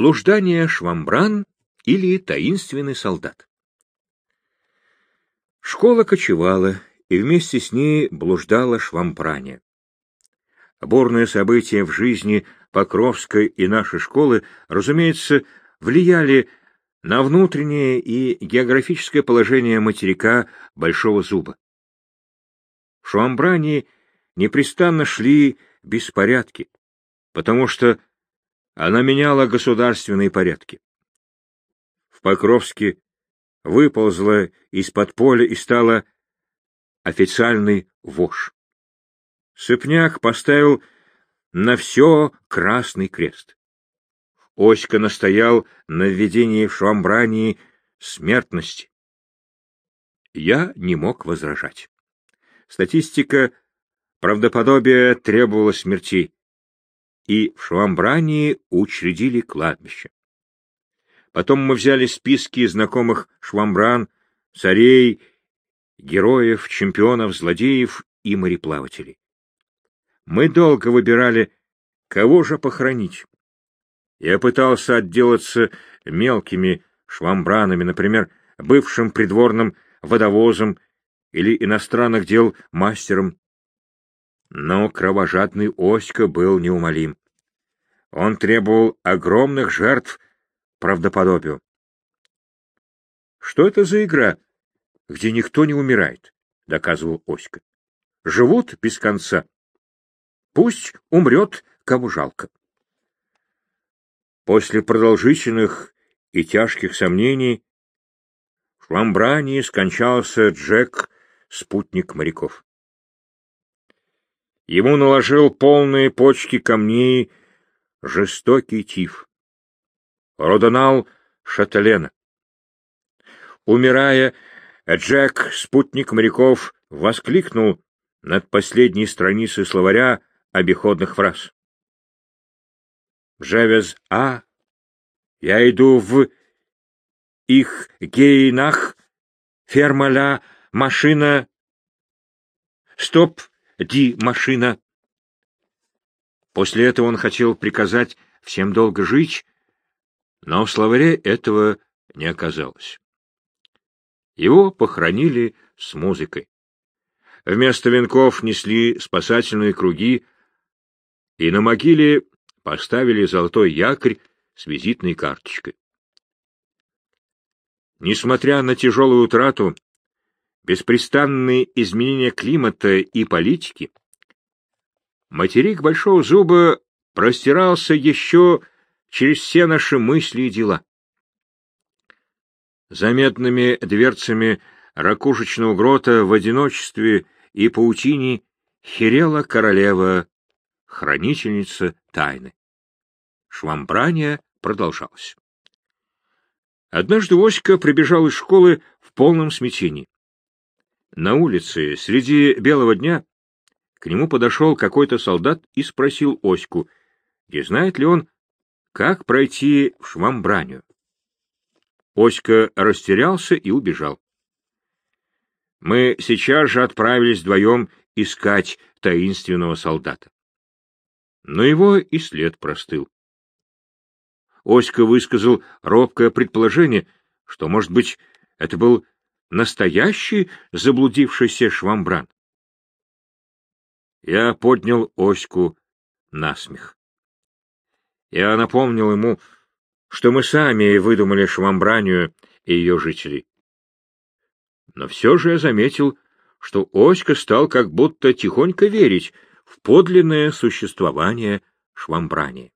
Блуждание Швамбран или таинственный солдат. Школа кочевала, и вместе с ней блуждала Швамбране. Бурные события в жизни Покровской и нашей школы, разумеется, влияли на внутреннее и географическое положение материка Большого Зуба. В Шуамбране непрестанно шли беспорядки, потому что она меняла государственные порядки. В Покровске выползла из-под поля и стала официальный вож. Сыпняк поставил на все красный крест. Оська настоял на введении в Швамбрании смертности. Я не мог возражать. Статистика правдоподобия требовала смерти, и в Швамбрании учредили кладбище. Потом мы взяли списки знакомых швамбран, царей, героев, чемпионов, злодеев и мореплавателей. Мы долго выбирали, кого же похоронить. Я пытался отделаться мелкими швамбранами, например, бывшим придворным водовозом или иностранных дел мастером. Но кровожадный Оська был неумолим. Он требовал огромных жертв правдоподобию. «Что это за игра, где никто не умирает?» — доказывал Оська. «Живут без конца. Пусть умрет, кому жалко. После продолжительных и тяжких сомнений в Швамбрании скончался Джек, спутник моряков. Ему наложил полные почки камней жестокий тиф. Родонал Шателена. Умирая, Джек, спутник моряков, воскликнул над последней страницей словаря обиходных фраз. Джевез А. Я иду в их гейнах, фермаля, машина. Стоп, ди, машина. После этого он хотел приказать всем долго жить, но в словаре этого не оказалось. Его похоронили с музыкой. Вместо венков несли спасательные круги, и на могиле поставили золотой якорь с визитной карточкой. Несмотря на тяжелую утрату, беспрестанные изменения климата и политики, материк Большого Зуба простирался еще через все наши мысли и дела. Заметными дверцами ракушечного грота в одиночестве и паутине херела королева, хранительница тайны. Швамбрание продолжалось. Однажды Оська прибежал из школы в полном смятении. На улице, среди белого дня, к нему подошел какой-то солдат и спросил Оську, не знает ли он, как пройти в Швамбранию. Оська растерялся и убежал. Мы сейчас же отправились вдвоем искать таинственного солдата. Но его и след простыл. Оська высказал робкое предположение, что, может быть, это был настоящий заблудившийся швамбран. Я поднял Оську на смех. Я напомнил ему, что мы сами выдумали Швамбранию и ее жителей. Но все же я заметил, что Оська стал как будто тихонько верить в подлинное существование Швамбрании.